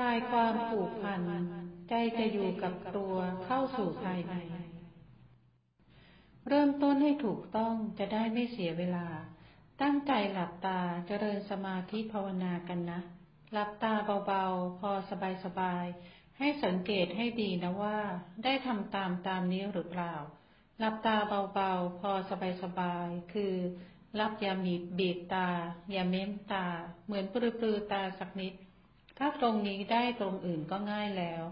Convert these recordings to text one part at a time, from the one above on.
ลายความผูกพัน ใจจะอยู่กับตัวเข้าสู่ภายใน เริ่มต้นให้ถูกต้องจะได้ไม่เสียเวลา ตั้งใจหลับตาเจริญสมาธิภาวนากันนะ หลับตาเบาๆ พอสบายๆ ให้สังเกตให้ดีนะว่า ได้ทำตามตามนี้หรือเปล่า หลับตาเบาๆ พอสบายๆ คือรับอย่ามีบีบตา อย่าเม้มตา เหมือนปลือๆตาสักนิด ถ้าตรงนี้ได้ตรงอื่นก็ง่ายแล้ว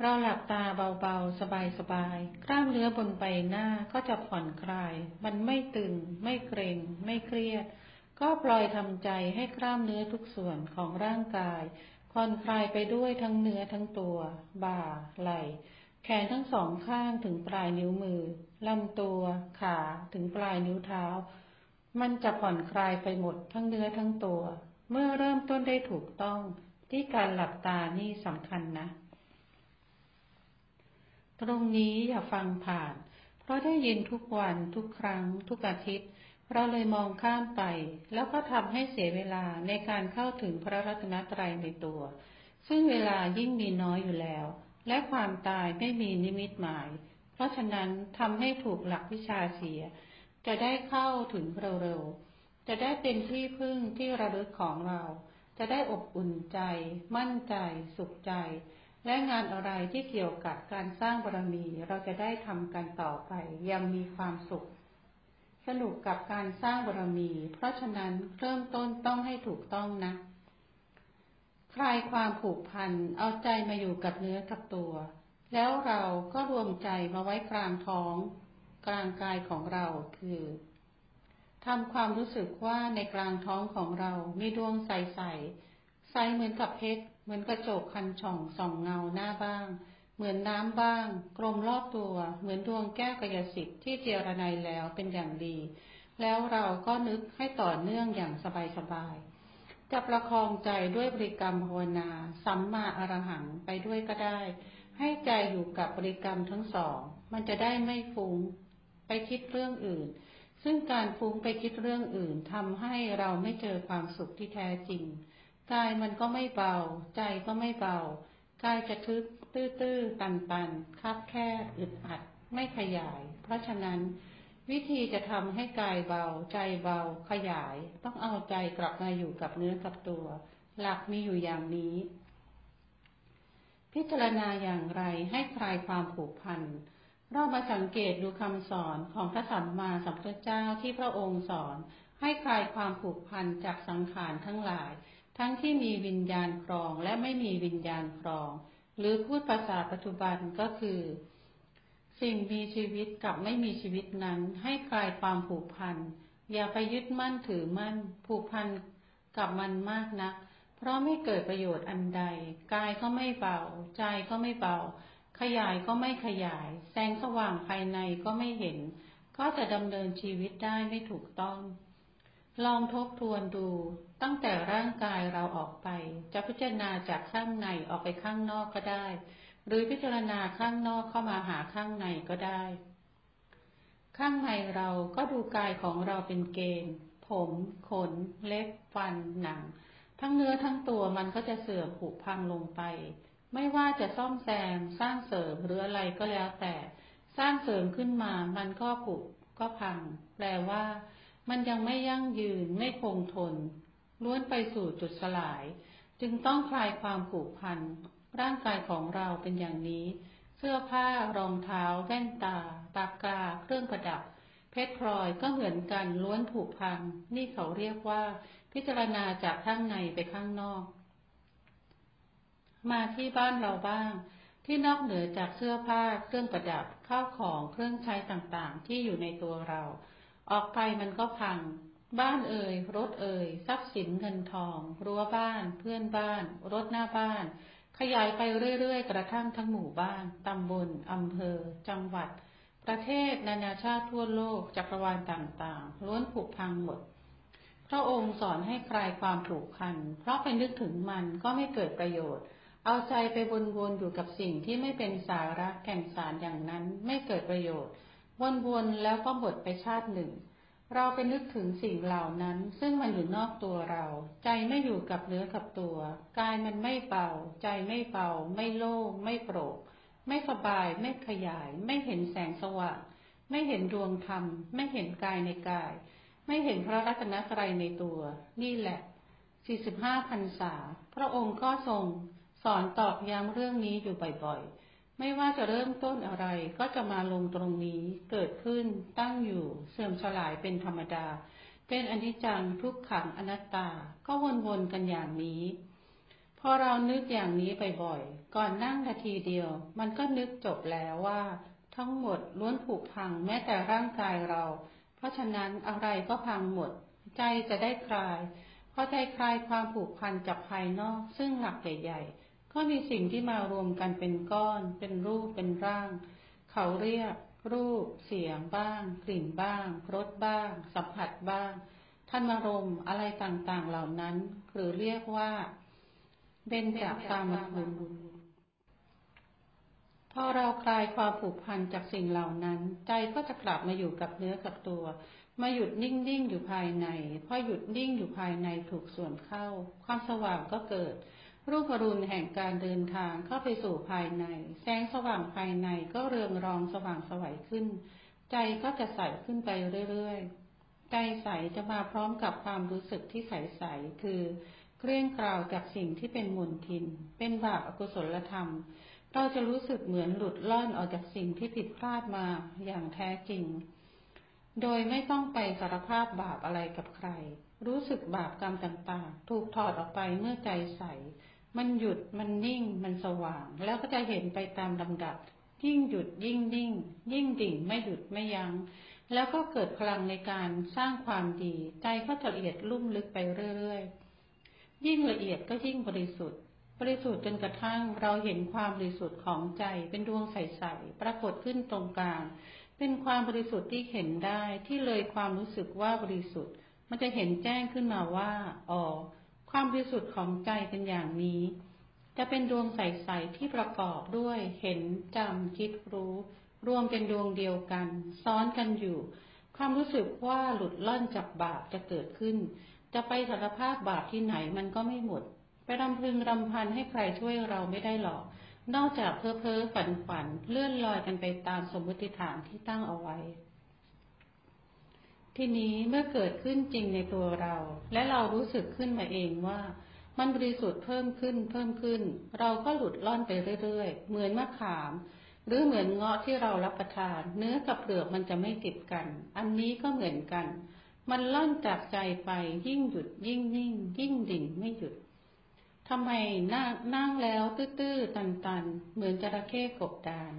เราหลับตาเบาๆ สบายๆ กล้ามเนื้อบนใบหน้าก็จะผ่อนคลาย มันไม่ตึง ไม่เกร็ง ไม่เครียด ก็ปล่อยทำใจให้กล้ามเนื้อทุกส่วนของร่างกายผ่อนคลายไปด้วยทั้งเนื้อทั้งตัว บ่า ไหล่ แขนทั้งสองข้างถึงปลายนิ้วมือ ลำตัว ขาถึงปลายนิ้วเท้า มันจะผ่อนคลายไปหมดทั้งเนื้อทั้งตัว เมื่อเริ่มต้นได้ถูกต้องที่การหลับตานี่สำคัญนะ ตรงนี้อย่าฟังผ่าน เพราะได้ยินทุกวันทุกครั้ง ทุกอาทิตย์ เราเลยมองข้ามไป แล้วก็ทำให้เสียเวลาในการเข้าถึงพระรัตนตรัยในตัว ซึ่งเวลายิ่งมีน้อยอยู่แล้ว และความตายไม่มีนิมิตหมาย เพราะฉะนั้นทำให้ถูกหลักวิชาเสีย จะได้เข้าถึงเร็วๆ จะได้เป็นที่พึ่งที่ระลึกของเรา จะได้อบอุ่นใจ มั่นใจ สุขใจ และงานอะไรที่เกี่ยวกับการสร้างบารมีเราจะได้ทำกันต่อไปยังมีความสุข สนุกกับการสร้างบารมี เพราะฉะนั้นเริ่มต้นต้องให้ถูกต้องนะคลายความผูกพันเอาใจมาอยู่กับเนื้อกับตัว แล้วเราก็รวมใจมาไว้กลางท้อง กลางกายของเราคือ ทำความรู้สึกว่าในกลางท้องของเรา มีดวงใสใสใสเหมือนกับเพชร เหมือนกระจกคันช่องส่องเงาหน้าบ้าง เหมือนน้ำบ้าง กลมรอบตัว เหมือนดวงแก้วกายสิทธิ์ที่เจรนายแล้วเป็นอย่างดี แล้วเราก็นึกให้ต่อเนื่องอย่างสบายๆจะประคองใจด้วยบริกรรมภาวนา สัมมาอรหังไปด้วยก็ได้ ให้ใจอยู่กับบริกรรมทั้งสอง มันจะได้ไม่ฟุ้ง ไปคิดเรื่องอื่น ซึ่งการฟุ้งไปคิดเรื่องอื่นทำให้เราไม่เจอความสุขที่แท้จริง กายมันก็ไม่เบา ใจก็ไม่เบา กายจะทึกตื้อๆตันๆคับแคบอึดอัด ไม่ขยาย เพราะฉะนั้น วิธีจะทำให้กายเบา ใจเบา ขยาย ต้องเอาใจกลับมาอยู่กับเนื้อกับตัว หลักมีอยู่อย่างนี้ พิจารณาอย่างไรให้คลายความผูกพัน เรามาสังเกตดูคำสอนของพระสัมมาสัมพุทธเจ้าที่พระองค์สอน ให้คลายความผูกพันจากสังขารทั้งหลาย ทั้งที่มีวิญญาณครองและไม่มีวิญญาณครอง หรือพูดภาษาปัจจุบันก็คือ สิ่งมีชีวิตกับไม่มีชีวิตนั้น ให้คลายความผูกพัน อย่าไปยึดมั่นถือมั่น ผูกพันกับมันมากนัก เพราะไม่เกิดประโยชน์อันใด กายก็ไม่เบา ใจก็ไม่เบา ขยายก็ไม่ขยาย แสงสว่างภายในก็ไม่เห็น ก็จะดำเนินชีวิตได้ไม่ถูกต้อง ลองทบทวนดู ตั้งแต่ร่างกายเราออกไป จะพิจารณาจากข้างในออกไปข้างนอกก็ได้ หรือพิจารณาข้างนอกเข้ามาหาข้างในก็ได้ ข้างในเราก็ดูกายของเราเป็นเกณฑ์ ผม ขน เล็บ ฟัน หนัง ทั้งเนื้อทั้งตัวมันก็จะเสื่อมผุพังลงไป ไม่ว่าจะซ่อมแซมสร้างเสริมหรืออะไรก็แล้วแต่สร้างเสริมขึ้นมามันก็ผุก็พัง แปลว่า มันยังไม่ยั่งยืนไม่คงทน ล้วนไปสู่จุดสลาย จึงต้องคลายความผูกพัน ร่างกายของเราเป็นอย่างนี้ เสื้อผ้ารองเท้า แว่นตา ปากกา เครื่องประดับ เพชรพลอยก็เหมือนกันล้วนผุพัง นี่เขาเรียกว่า พิจารณาจากข้างในไปข้างนอก มาที่บ้านเราบ้าง ที่นอกเหนือจากเสื้อผ้าเครื่องประดับข้าวของเครื่องใช้ต่างๆ ที่อยู่ในตัวเรา ออกไปมันก็พัง บ้านเอ่ยรถเอ่ยทรัพย์สินเงินทอง รั้วบ้าน เพื่อนบ้าน รถหน้าบ้าน ขยายไปเรื่อยๆ กระทั่งทั้งหมู่บ้านตำบลอำเภอ จังหวัด ประเทศนานาชาติทั่วโลกจักรวาลต่างๆล้วนผุพังหมดพระองค์สอนให้คลายความผูกพัน เพราะไปนึกถึงมันก็ไม่เกิดประโยชน์ เอาใจไปวนๆอยู่กับสิ่งที่ไม่เป็นสาระแก่นสารอย่างนั้นไม่เกิดประโยชน์ วนๆแล้วก็หมดไปชาติหนึ่ง เราไปนึกถึงสิ่งเหล่านั้น ซึ่งมันอยู่นอกตัวเรา ใจไม่อยู่กับเนื้อกับตัวกายมันไม่เบาใจไม่เบาไม่โล่งไม่โปร่งไม่สบายไม่ขยาย ไม่เห็นแสงสว่างไม่เห็นดวงธรรม ไม่เห็นกายในกาย ไม่เห็นพระรัตนตรัยในตัว นี่แหละ 45พรรษา พระองค์ก็ทรง อนตอกย้ำเรื่องนี้อยู่บ่อยๆ ไม่ว่าจะเริ่มต้นอะไรก็จะมาลงตรงนี้ เกิดขึ้น ตั้งอยู่ เสื่อมสลายเป็นธรรมดา เป็นอนิจจังทุกขังอนัตตา ก็วนๆกันอย่างนี้ พอเรานึกอย่างนี้บ่อยๆ ก่อนนั่งนาทีเดียว มันก็นึกจบแล้วว่า ทั้งหมดล้วนผูกพังแม้แต่ร่างกายเรา เพราะฉะนั้นอะไรก็พังหมด ใจจะได้คลายพอใจคลายความผูกพันจากภายนอกซึ่งหลักใหญ่ๆ ก็มีสิ่งที่มารวมกันเป็นก้อน เป็นรูปเป็นร่าง เขาเรียก รูป เสียงบ้าง กลิ่นบ้างรสบ้าง สัมผัสบ้างท่านมารมอะไรต่างๆเหล่านั้น หรือเรียกว่าเบญจากกามคุณพอเราคลายความผูกพันจากสิ่งเหล่านั้น ใจก็จะกลับมาอยู่กับเนื้อกับตัว มาหยุดนิ่งๆอยู่ภายในพอหยุดนิ่งอยู่ภายในถูกส่วนเข้า ความสว่างก็เกิด รูปรุณแห่งการเดินทางเข้าไปสู่ภายใน แสงสว่างภายในก็เรืองรองสว่างสวัยขึ้น ใจก็จะใสขึ้นไปเรื่อยๆ ใจใสจะมาพร้อมกับความรู้สึกที่ใสๆ คือเกลี้ยงกล่าวจากสิ่งที่เป็นมลทิน เป็นบาปอกุศลธรรม เราจะรู้สึกเหมือนหลุดล่อนออกจากสิ่งที่ผิดพลาดมาอย่างแท้จริง โดยไม่ต้องไปสารภาพบาปอะไรกับใคร รู้สึกบาปกรรมต่างๆ ถูกถอดออกไปเมื่อใจใส มันหยุดมันนิ่งมันสว่าง แล้วก็จะเห็นไปตามลำดับ ยิ่งหยุดยิ่งนิ่ง ยิ่งดิ่งไม่หยุดไม่ยัง้งแล้วก็เกิดพลังในการสร้างความดี ใจก็จะละเอียดลุ่มลึกไปเรื่อยๆ ยิ่งละเอียดก็ยิ่งบริสุทธิ์ บริสุทธิ์จนกระทั่งเราเห็นความบริสุทธิ์ของใจเป็นดวงใสๆปรากฏขึ้นตรงกลาง เป็นความบริสุทธิ์ที่เห็นได้ที่เลยความรู้สึกว่าบริสุทธิ์ มันจะเห็นแจ้งขึ้นมาว่าอ๋อ ความบริสุทธิ์ของใจเป็นอย่างนี้ จะเป็นดวงใสๆที่ประกอบด้วยเห็นจำคิดรู้ รวมเป็นดวงเดียวกัน ซ้อนกันอยู่ ความรู้สึกว่าหลุดล่อนจากบาปจะเกิดขึ้น จะไปสารภาพบาปที่ไหนมันก็ไม่หมด ไปรำพึงรำพันให้ใครช่วยเราไม่ได้หรอก นอกจากเพ้อเพ้อฝันฝันเลื่อนลอยกันไปตามสมมติฐานที่ตั้งเอาไว้ ทีนี้เมื่อเกิดขึ้นจริงในตัวเรา และเรารู้สึกขึ้นมาเองว่า มันบริสุทธิ์เพิ่มขึ้นเพิ่มขึ้น เราก็หลุดล่อนไปเรื่อยๆ เหมือนมะขาม หรือเหมือนเงาะที่เรารับประทาน เนื้อกับเปลือกมันจะไม่ติดกัน อันนี้ก็เหมือนกัน มันล่อนจากใจไปยิ่งหยุดยิ่งนิ่ง ยิ่งดิ่งไม่หยุดทำไมนั่งนั่งแล้วตื้อๆตันๆ เหมือนจระเข้กบดาน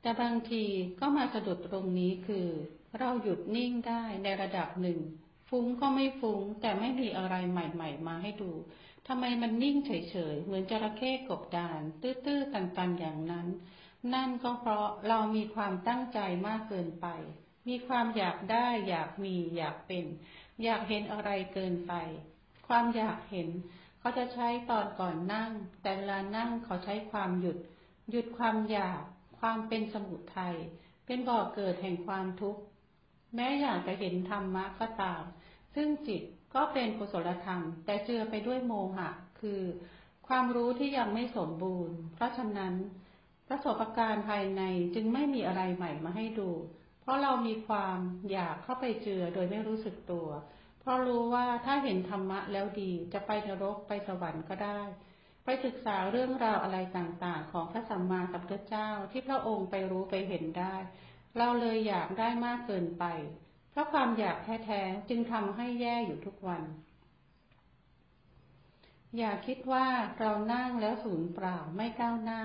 แต่บางทีก็มาสะดุดตรงนี้คือ เราหยุดนิ่งได้ในระดับหนึ่ง ฟุ้งก็ไม่ฟุ้งแต่ไม่มีอะไรใหม่ ๆ มาให้ดูทำไมมันนิ่งเฉยๆ เหมือนจระเข้กบดาน ตื้อๆ ตันๆ อย่างนั้น นั่นก็เพราะเรามีความตั้งใจมากเกินไป มีความอยากได้ อยากมี อยากเป็น อยากเห็นอะไรเกินไป ความอยากเห็นเขาจะใช้ตอนก่อนนั่ง แต่เวลานั่งเขาใช้ความหยุด หยุดความอยาก ความเป็นสมุทัย เป็นบ่อกเกิดแห่งความทุกข์ แม้อยากจะเห็นธรรมะก็ตาม ซึ่งจิตก็เป็นกุศลธรรม แต่เจือไปด้วยโมหะ คือ ความรู้ที่ยังไม่สมบูรณ์ เพราะฉะนั้นประสบการณ์ภายในจึงไม่มีอะไรใหม่มาให้ดู เพราะเรามีความอยากเข้าไปเจือโดยไม่รู้สึกตัว เพราะรู้ว่าถ้าเห็นธรรมะแล้วดีจะไปนรกไปสวรรค์ก็ได้ ไปศึกษาเรื่องราวอะไรต่างๆ ของพระสัมมาสัมพุทธเจ้าที่พระองค์ไปรู้ไปเห็นได้ เราเลยอยากได้มากเกินไป เพราะความอยากแท้ๆจึงทำให้แย่อยู่ทุกวัน อย่าคิดว่าเรานั่งแล้วสูญเปล่าไม่ก้าวหน้า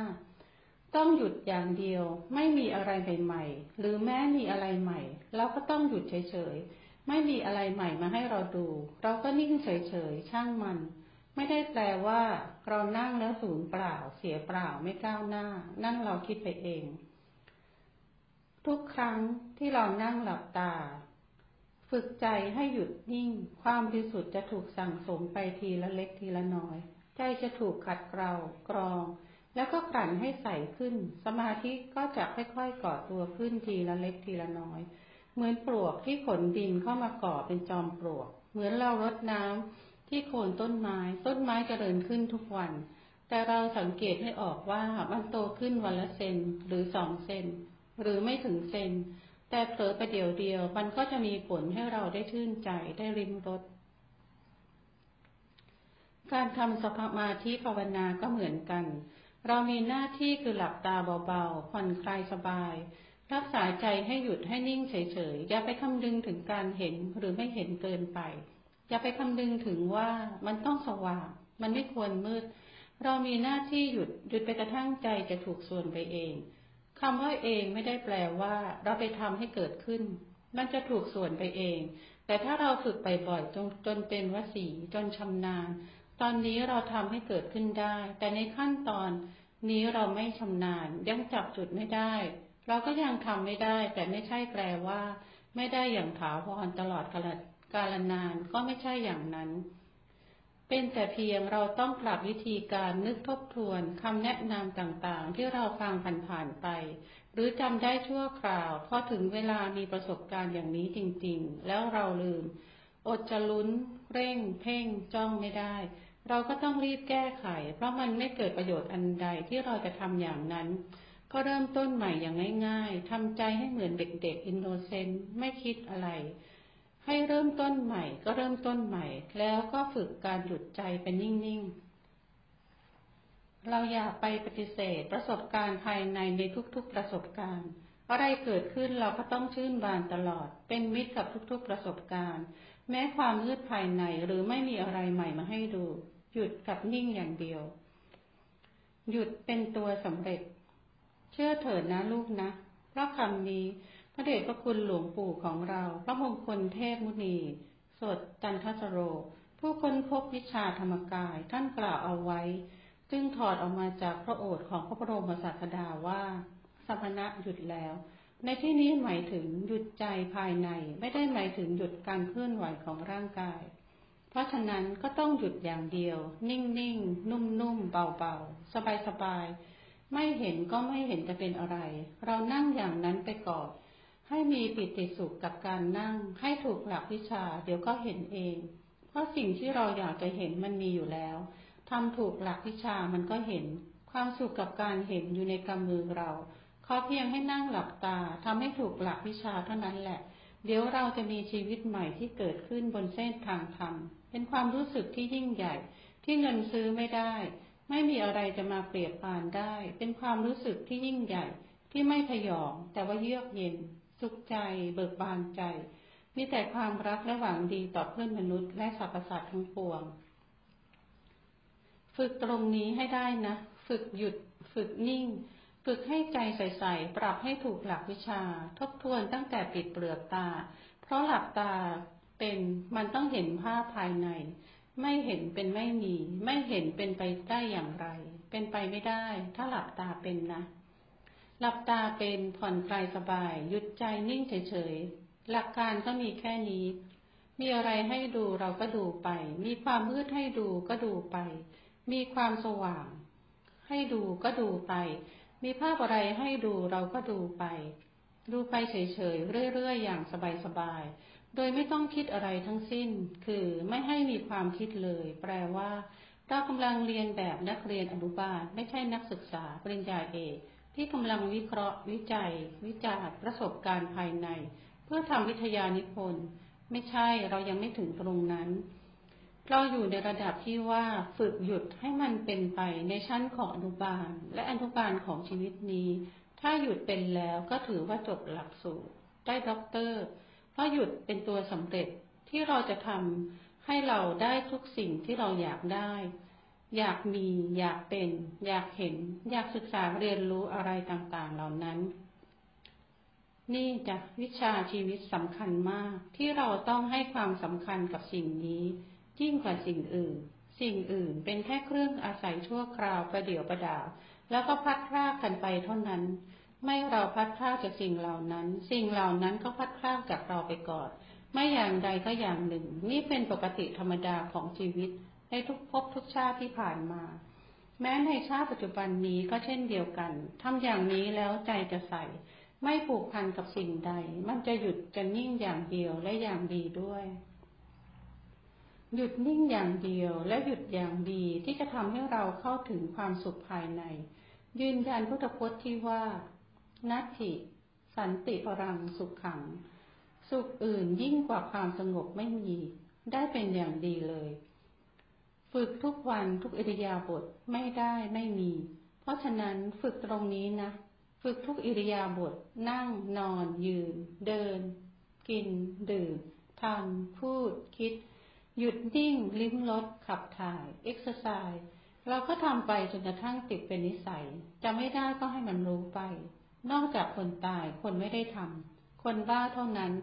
ต้องหยุดอย่างเดียว ไม่มีอะไรใหม่ๆหรือแม้มีอะไรใหม่เราก็ต้องหยุดเฉยๆ ไม่มีอะไรใหม่มาให้เราดู เราก็นิ่งเฉยๆ ช่างมัน ไม่ได้แปลว่า เรานั่งแล้วสูญเปล่า เสียเปล่าไม่ก้าวหน้า นั่นเราคิดไปเอง ทุกครั้งที่เรานั่งหลับตา ฝึกใจให้หยุดนิ่ง ความบริสุทธิ์จะถูกสั่งสมไปทีละเล็กทีละน้อย ใจจะถูกขัดเกลากรอง แล้วก็กลั่นให้ใสขึ้น สมาธิก็จะค่อยๆก่อตัวขึ้นทีละเล็กทีละน้อย เหมือนปลวกที่ขนดินเข้ามาก่อเป็นจอมปลวก เหมือนเรารดน้ำที่โคนต้นไม้ ต้นไม้เจริญขึ้นทุกวัน แต่เราสังเกตให้ออกว่ามันโตขึ้นวันละเซนหรือสองเซน หรือไม่ถึงเซน แต่เผลอไปเดียวเดียว มันก็จะมีผลให้เราได้ชื่นใจได้ริมรสการทำสมาธิภาวนาก็เหมือนกัน เรามีหน้าที่คือหลับตาเบาๆ ผ่อนคลายสบาย รักษาใจให้หยุดให้นิ่งเฉยๆ อย่าไปคำนึงถึงการเห็นหรือไม่เห็นเกินไป อย่าไปคำนึงถึงว่ามันต้องสว่าง มันไม่ควรมืด เรามีหน้าที่หยุดหยุดไปกระทั่งใจจะถูกส่วนไปเอง คำว่าเองไม่ได้แปลว่า เราไปทำให้เกิดขึ้น มันจะถูกส่วนไปเอง แต่ถ้าเราฝึกไปบ่อยจนจนเป็นวสีจนชำนาญ ตอนนี้เราทำให้เกิดขึ้นได้ แต่ในขั้นตอนนี้เราไม่ชำนาญยังจับจุดไม่ได้ เราก็ยังทำไม่ได้ แต่ไม่ใช่แปลว่า ไม่ได้อย่างถาวรตลอดกาลนานก็ไม่ใช่อย่างนั้น เป็นแต่เพียงเราต้องปรับวิธีการนึกทบทวนคำแนะนำต่างๆ ที่เราฟังผ่านๆไป หรือจำได้ชั่วคราวพอถึงเวลามีประสบการณ์อย่างนี้จริงๆ แล้วเราลืม อดจะลุ้น เร่ง เพ่ง จ้องไม่ได้ เราก็ต้องรีบแก้ไข เพราะมันไม่เกิดประโยชน์อันใดที่เราจะทำอย่างนั้น ก็เริ่มต้นใหม่อย่างง่ายๆทำใจให้เหมือนเด็กๆอินโนเซนต์ไม่คิดอะไร ให้เริ่มต้นใหม่ก็เริ่มต้นใหม่ แล้วก็ฝึกการหยุดใจเป็นนิ่ง ๆ เราอย่าไปปฏิเสธประสบการณ์ภายในในทุกๆประสบการณ์อะไรเกิดขึ้นเราก็ต้องชื่นบานตลอด เป็นมิตรกับทุกๆประสบการณ์ แม้ความมืดภายในหรือไม่มีอะไรใหม่มาให้ดู หยุดกับนิ่งอย่างเดียว หยุดเป็นตัวสำเร็จ เชื่อเถิดนะลูกนะ เพราะคำนี้ ระเดชพระคุณหลวงปู่ของเรา พระมงคลเทพมุนี สดจันทสโร ผู้ค้นพบวิชาธรรมกายท่านกล่าวเอาไว้ ซึ่งถอดออกมาจากพระโอษฐ์ของพระบรมศาสดาว่าสัพนะหยุดแล้ว ในที่นี้หมายถึงหยุดใจภายในไม่ได้หมายถึงหยุดการเคลื่อนไหวของร่างกาย เพราะฉะนั้นก็ต้องหยุดอย่างเดียว นิ่งๆ นุ่มๆ เบาๆ สบายๆ ไม่เห็นก็ไม่เห็นจะเป็นอะไร เรานั่งอย่างนั้นไปก่อน ให้มีปิติสุขกับการนั่ง ให้ถูกหลักวิชา เดี๋ยวก็เห็นเอง เพราะสิ่งที่เราอยากจะเห็นมันมีอยู่แล้วทำถูกหลักวิชามันก็เห็น ความสุขกับการเห็นอยู่ในกำมือเราขอเพียงให้นั่งหลับตาทำให้ถูกหลักวิชาเท่านั้นแหละ เดี๋ยวเราจะมีชีวิตใหม่ที่เกิดขึ้นบนเส้นทางธรรม เป็นความรู้สึกที่ยิ่งใหญ่ ที่เงินซื้อไม่ได้ ไม่มีอะไรจะมาเปรียบปานได้ เป็นความรู้สึกที่ยิ่งใหญ่ ที่ไม่พยองแต่ว่าเยือกเย็น สุขใจ เบิกบานใจ มีแต่ความรักและหวังดีต่อเพื่อนมนุษย์และสรรพสัตว์ทั้งปวง ฝึกตรงนี้ให้ได้นะ ฝึกหยุด ฝึกนิ่ง ฝึกให้ใจใสๆ ปรับให้ถูกหลักวิชา ทบทวนตั้งแต่ปิดเปลือกตา เพราะหลับตาเป็นมันต้องเห็นภาพภายใน ไม่เห็นเป็นไม่มี ไม่เห็นเป็นไปได้อย่างไร เป็นไปไม่ได้ ถ้าหลับตาเป็นนะ หลับตาเป็นผ่อนคลายสบาย หยุดใจนิ่งเฉยๆ หลักการก็มีแค่นี้ มีอะไรให้ดูเราก็ดูไป มีความมืดให้ดูก็ดูไป มีความสว่าง ให้ดูก็ดูไป มีภาพอะไรให้ดูเราก็ดูไป ดูไปเฉยๆ เรื่อยๆ อย่างสบายๆ โดยไม่ต้องคิดอะไรทั้งสิ้น คือไม่ให้มีความคิดเลย แปลว่า เรากำลังเรียนแบบนักเรียนอนุบาล ไม่ใช่นักศึกษาปริญญาเอก ที่กำลังวิเคราะห์ วิจัย วิจารณ์ประสบการณ์ภายใน เพื่อทำวิทยานิพนธ์ ไม่ใช่เรายังไม่ถึงตรงนั้น เราอยู่ในระดับที่ว่าฝึกหยุดให้มันเป็นไปในชั้นของอนุบาล และอนุบาลของชีวิตนี้ ถ้าหยุดเป็นแล้วก็ถือว่าจบหลักสูตรได้ด็อกเตอร์ราะหยุดเป็นตัวสำเร็จที่เราจะทำให้เราได้ทุกสิ่งที่เราอยากได้ อยากมี อยากเป็น อยากเห็น อยากศึกษาเรียนรู้อะไรต่างๆ เหล่านั้น นี่จะวิชาชีวิตสำคัญมาก ที่เราต้องให้ความสำคัญกับสิ่งนี้ยิ่งกว่าสิ่งอื่น สิ่งอื่นเป็นแค่เครื่องอาศัยชั่วคราวประเดี๋ยวประดาว แล้วก็พัดพรากกันไปเท่านั้น ไม่เราพัดพลาดจากสิ่งเหล่านั้น สิ่งเหล่านั้นก็พัดพลาดจากเราไปก่อน ไม่อย่างใดก็อย่างหนึ่ง นี่เป็นปกติธรรมดาของชีวิต ในทุกภพทุกชาติที่ผ่านมา แม้ในชาติปัจจุบันนี้ก็เช่นเดียวกันทำอย่างนี้แล้วใจจะใสไม่ผูกพันกับสิ่งใด มันจะหยุดจะนิ่งอย่างเดียวและอย่างดีด้วย หยุดนิ่งอย่างเดียวและหยุดอย่างดีที่จะทำให้เราเข้าถึงความสุขภายใน ยืนยันพุทธพจน์ที่ว่านัตถิสันติปรังสุขขัง สุขอื่นยิ่งกว่าความสงบไม่มี ได้เป็นอย่างดีเลย ฝึกทุกวันทุกอิริยาบถไม่ได้ไม่มี เพราะฉะนั้นฝึกตรงนี้นะ ฝึกทุกอิริยาบถนั่งนอน ยืน เดิน กิน ดื่มทำพูด คิด หยุดนิ่ง ลิ้มรสขับถ่าย เอ็กซ์ไซส์เราก็ทำไปจนกระทั่งติดเป็นนิสัยจะไม่ได้ก็ให้มันรู้ไป นอกจากคนตายคนไม่ได้ทำคนบ้าเท่านั้น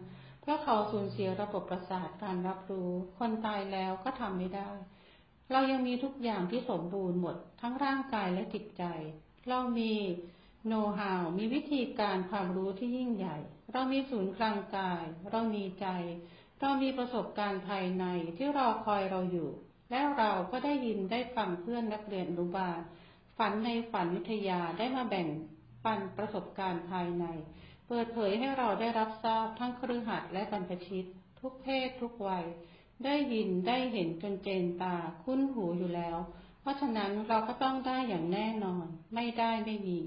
เพราะเขาสูญเสียระบบประสาทการรับรู้ คนตายแล้วก็ทำไม่ได้ เรายังมีทุกอย่างที่สมบูรณ์หมดทั้งร่างกายและจิตใจ เรามีโน้ตฮาวมีวิธีการความรู้ที่ยิ่งใหญ่ เรามีศูนย์กลางกาย เรามีใจ เรามีประสบการณ์ภายในที่รอคอยเราอยู่ แล้วเราก็ได้ยินได้ฟังเพื่อนนักเรียนอนุบาลฝันในฝันวิทยาได้มาแบ่งปันประสบการณ์ภายใน เปิดเผยให้เราได้รับทราบทั้งครือขัดและบรรพชิต ทุกเพศทุกวัย ได้ยินได้เห็นจนเจนตาคุ้นหูอยู่แล้ว เพราะฉะนั้นเราก็ต้องได้อย่างแน่นอน ไม่ได้ไม่มี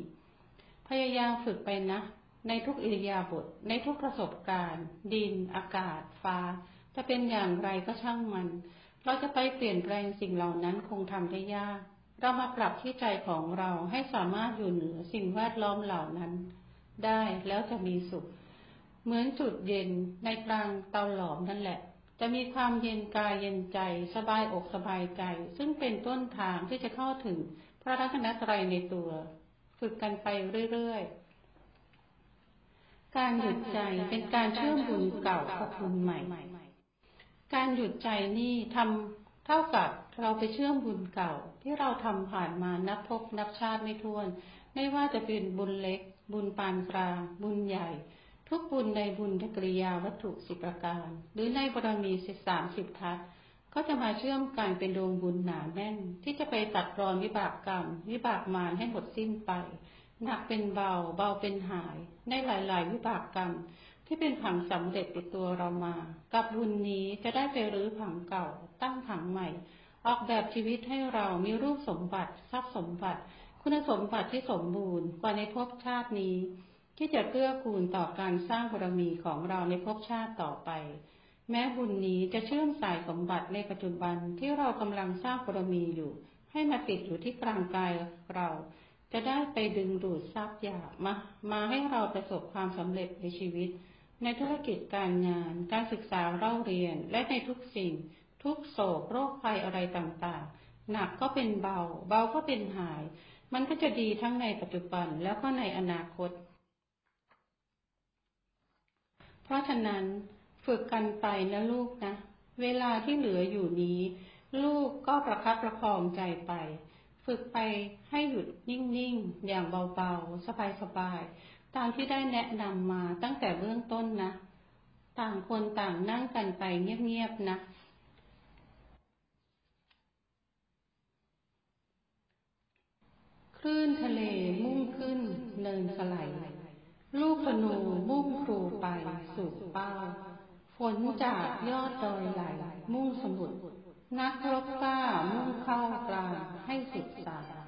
พยายามฝึกไปนะ ในทุกอิริยาบถในทุกประสบการณ์ ดิน อากาศ ฟ้า จะเป็นอย่างไรก็ช่างมัน เราจะไปเปลี่ยนแปลงสิ่งเหล่านั้นคงทำได้ยาก เรามาปรับที่ใจของเราให้สามารถอยู่เหนือสิ่งแวดล้อมเหล่านั้น ได้แล้วจะมีสุข เหมือนจุดเย็นในกลางเตาหลอมนั่นแหละ จะมีความเย็นกายเย็นใจ สบายอกสบายใจ ซึ่งเป็นต้นทางที่จะเข้าถึงพระรัตนตรัยในตัว ฝึกกันไปเรื่อยๆ การหยุดใจเป็นการเชื่อมบุญเก่ากับบุญใหม่ การหยุดใจนี่ทำเท่ากับเราไปเชื่อมบุญเก่า ที่เราทำผ่านมานับพบนับชาติไม่ถ้วน ไม่ว่าจะเป็นบุญเล็ก บุญปานกลางบุญใหญ่ ทุกบุญในบุญกริยาวัตถุสิบประการ หรือในบารมีสิบสามสิบทัศก็จะมาเชื่อมกันเป็นดวงบุญหนาแน่น ที่จะไปตัดรอนวิบากกรรม วิบากมารให้หมดสิ้นไป หนักเป็นเบา เบาเป็นหาย ในหลาย ๆ วิบากกรรม ที่เป็นผังสำเร็จติดตัวเรามา กับบุญนี้จะได้ไปรื้อผังเก่า ตั้งผังใหม่ ออกแบบชีวิตให้เรามีรูปสมบัติ ทรัพย์สมบัติ คุณสมบัติที่สมบูรณ์กว่าในภพชาตินี้ ที่จะเกื้อกูลต่อการสร้างบารมีของเราในภพชาติต่อไป แม้บุญนี้จะเชื่อมสายสมบัติในปัจจุบันที่เรากำลังสร้างบารมีอยู่ ให้มาติดอยู่ที่กลางกายเรา จะได้ไปดึงดูดทรัพย์หยาบมามาให้เราประสบความสำเร็จในชีวิต ในธุรกิจการงาน การศึกษาเล่าเรียนและในทุกสิ่ง ทุกโศกโรคภัยอะไรต่างๆ หนักก็เป็นเบา เบาก็เป็นหาย มันก็จะดีทั้งในปัจจุบันแล้วก็ในอนาคต เพ ราะฉะนั้นฝึกกันไปนะลูกนะ เวลาที่เหลืออยู่นี้ ลูกก็ประคับประคองใจไป ฝึกไปให้หยุดนิ่งๆ อย่างเบาๆ สบายๆ ตามที่ได้แนะนำมาตั้งแต่เบื้องต้นนะ ต่างคนต่างนั่งกันไปเงียบๆนะคลื่นทะเลมุ่งขึ้นเนินสไล ลูกธนูมุ่งครูไปสู่เป้า ฝนจากยอดดอยไหล มุ่งสมุทรนักรบกล้ามุ่งเข้ากลางให้สุดสาย